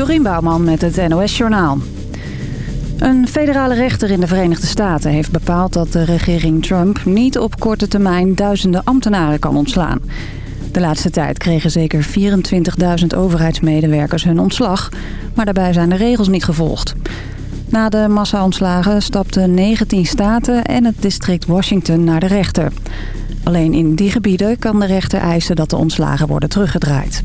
Dorien Bouwman met het NOS Journaal. Een federale rechter in de Verenigde Staten heeft bepaald dat de regering Trump niet op korte termijn duizenden ambtenaren kan ontslaan. De laatste tijd kregen zeker 24.000 overheidsmedewerkers hun ontslag, maar daarbij zijn de regels niet gevolgd. Na de massa-ontslagen stapten 19 staten en het district Washington naar de rechter. Alleen in die gebieden kan de rechter eisen dat de ontslagen worden teruggedraaid.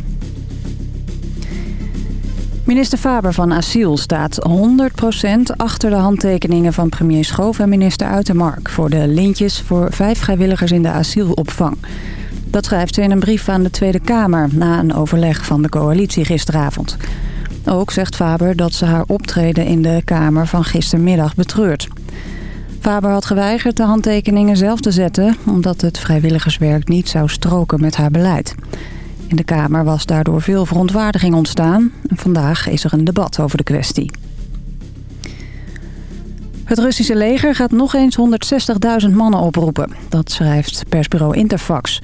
Minister Faber van Asiel staat 100% achter de handtekeningen van premier Schoof en minister Uitermark... voor de lintjes voor vijf vrijwilligers in de asielopvang. Dat schrijft ze in een brief aan de Tweede Kamer na een overleg van de coalitie gisteravond. Ook zegt Faber dat ze haar optreden in de Kamer van gistermiddag betreurt. Faber had geweigerd de handtekeningen zelf te zetten... omdat het vrijwilligerswerk niet zou stroken met haar beleid. In de Kamer was daardoor veel verontwaardiging ontstaan. Vandaag is er een debat over de kwestie. Het Russische leger gaat nog eens 160.000 mannen oproepen. Dat schrijft persbureau Interfax.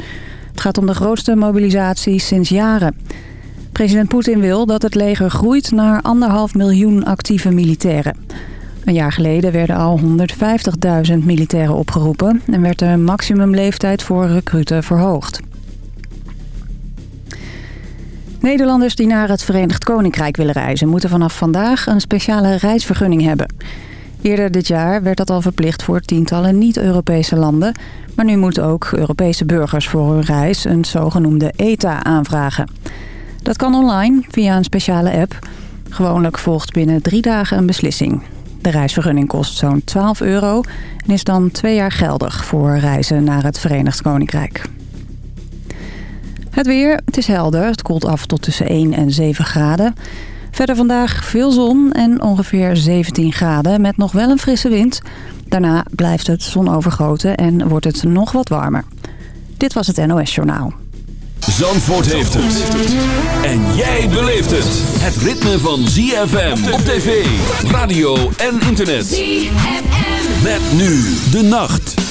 Het gaat om de grootste mobilisatie sinds jaren. President Poetin wil dat het leger groeit naar anderhalf miljoen actieve militairen. Een jaar geleden werden al 150.000 militairen opgeroepen... en werd de maximumleeftijd voor recruten verhoogd. Nederlanders die naar het Verenigd Koninkrijk willen reizen... moeten vanaf vandaag een speciale reisvergunning hebben. Eerder dit jaar werd dat al verplicht voor tientallen niet-Europese landen... maar nu moeten ook Europese burgers voor hun reis een zogenoemde ETA aanvragen. Dat kan online via een speciale app. Gewoonlijk volgt binnen drie dagen een beslissing. De reisvergunning kost zo'n 12 euro en is dan twee jaar geldig voor reizen naar het Verenigd Koninkrijk. Het weer, het is helder. Het koelt af tot tussen 1 en 7 graden. Verder vandaag veel zon en ongeveer 17 graden met nog wel een frisse wind. Daarna blijft het zonovergoten en wordt het nog wat warmer. Dit was het NOS Journaal. Zandvoort heeft het. En jij beleeft het. Het ritme van ZFM op tv, radio en internet. ZFM. Met nu de nacht.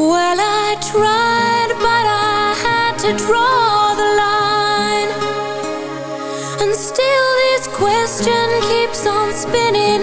Well, I tried, but I had to draw the line. And still, this question keeps on spinning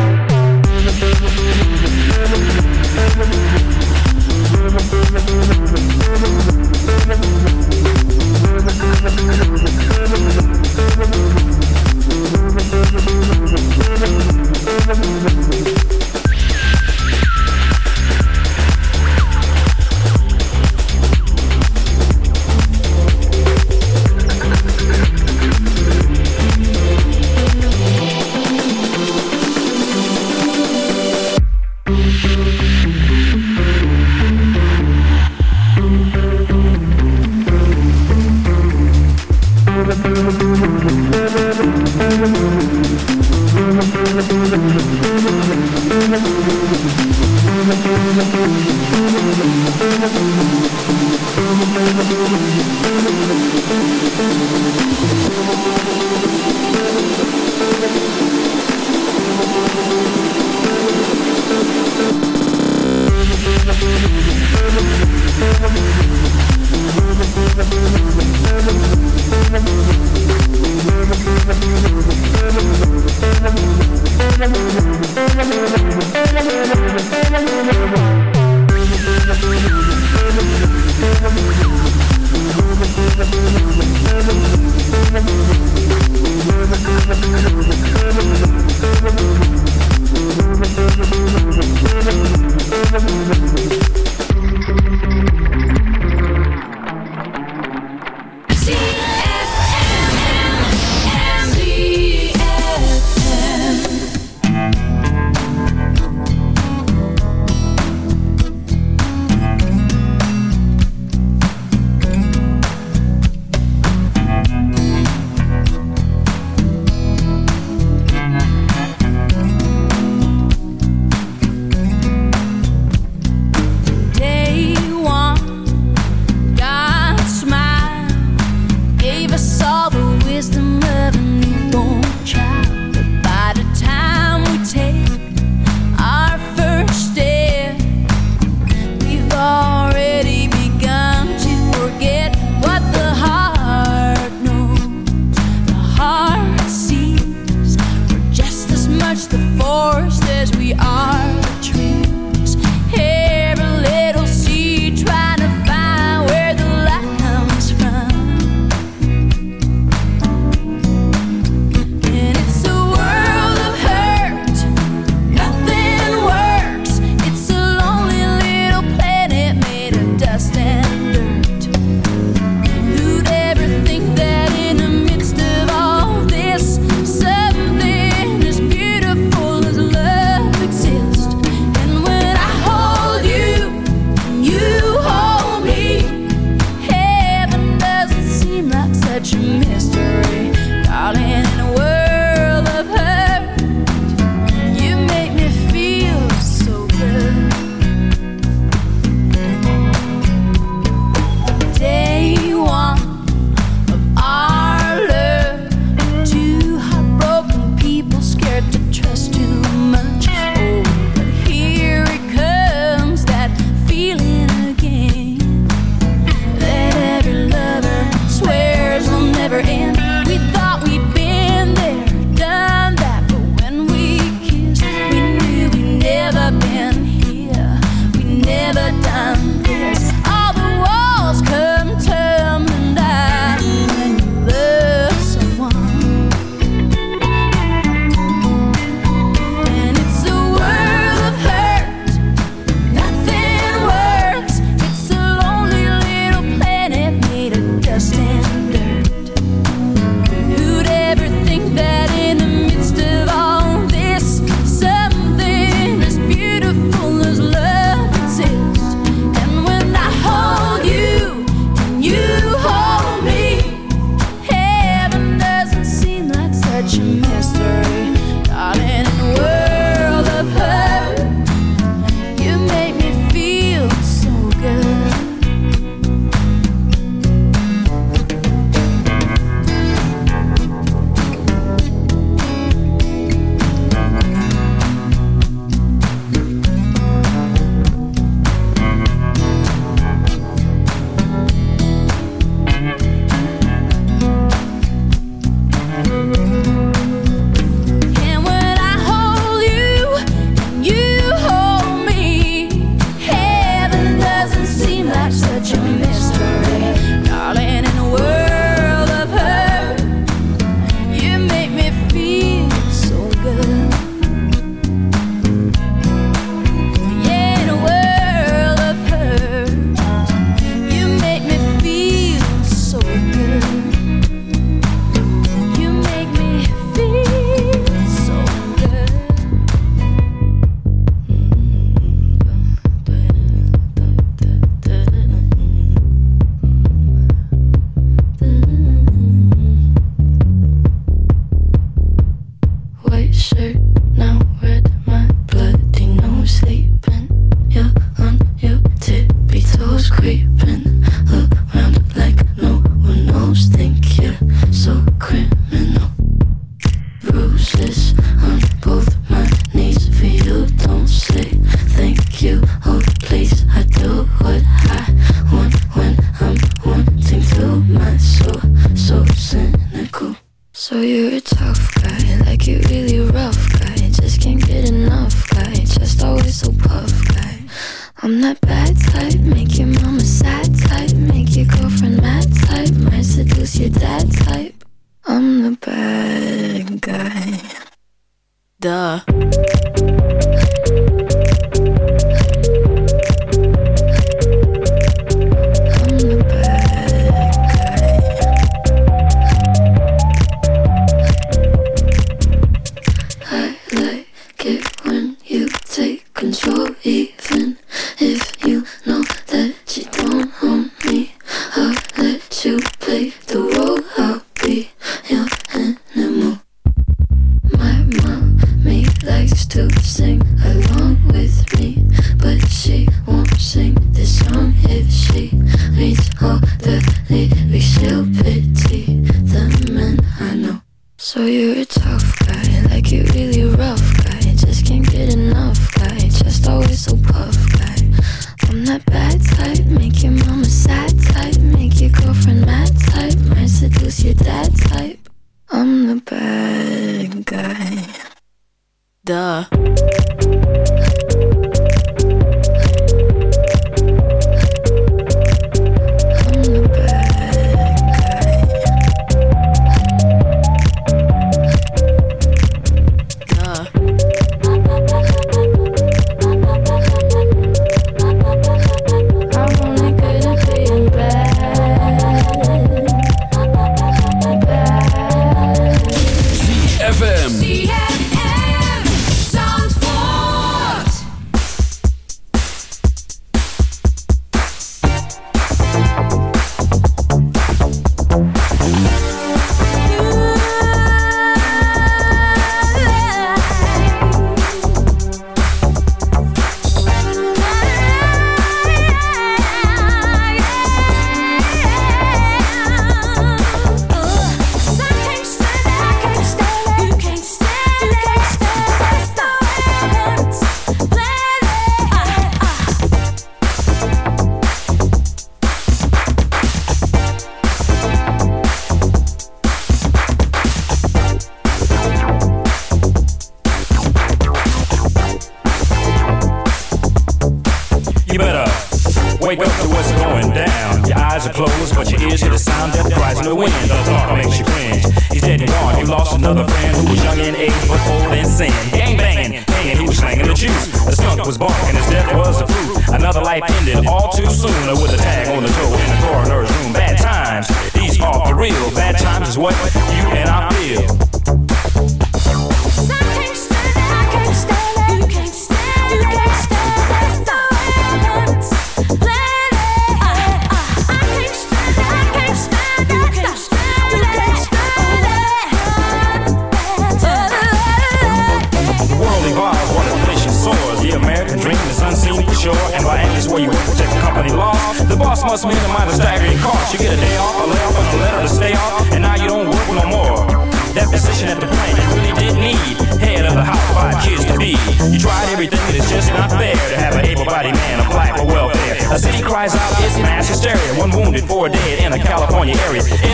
Duh.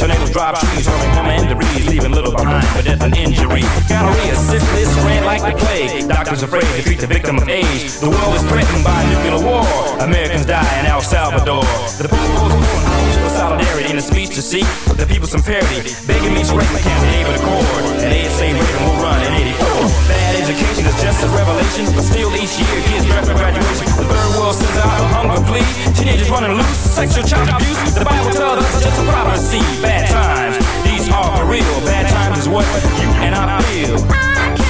Tornadoes drop trees, hurling home and debris, leaving little behind for death and injury. Gonorrhea, syphilis, spread like the plague. Doctors afraid to treat the victim of age. The world is threatened by nuclear war. Americans die in El Salvador. The people's to seek the people some parity. Begging me to write my campaign with a cord. And they say Reagan will run in 84. Bad education is just a revelation, but still each year kids draft for graduation. The third world sends out a hunger plea. Teenagers running loose, sexual child abuse. The Bible tells us it's just a prophecy. Bad times, these are for real. Bad times is what you and I feel. I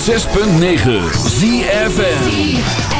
106.9 ZFM.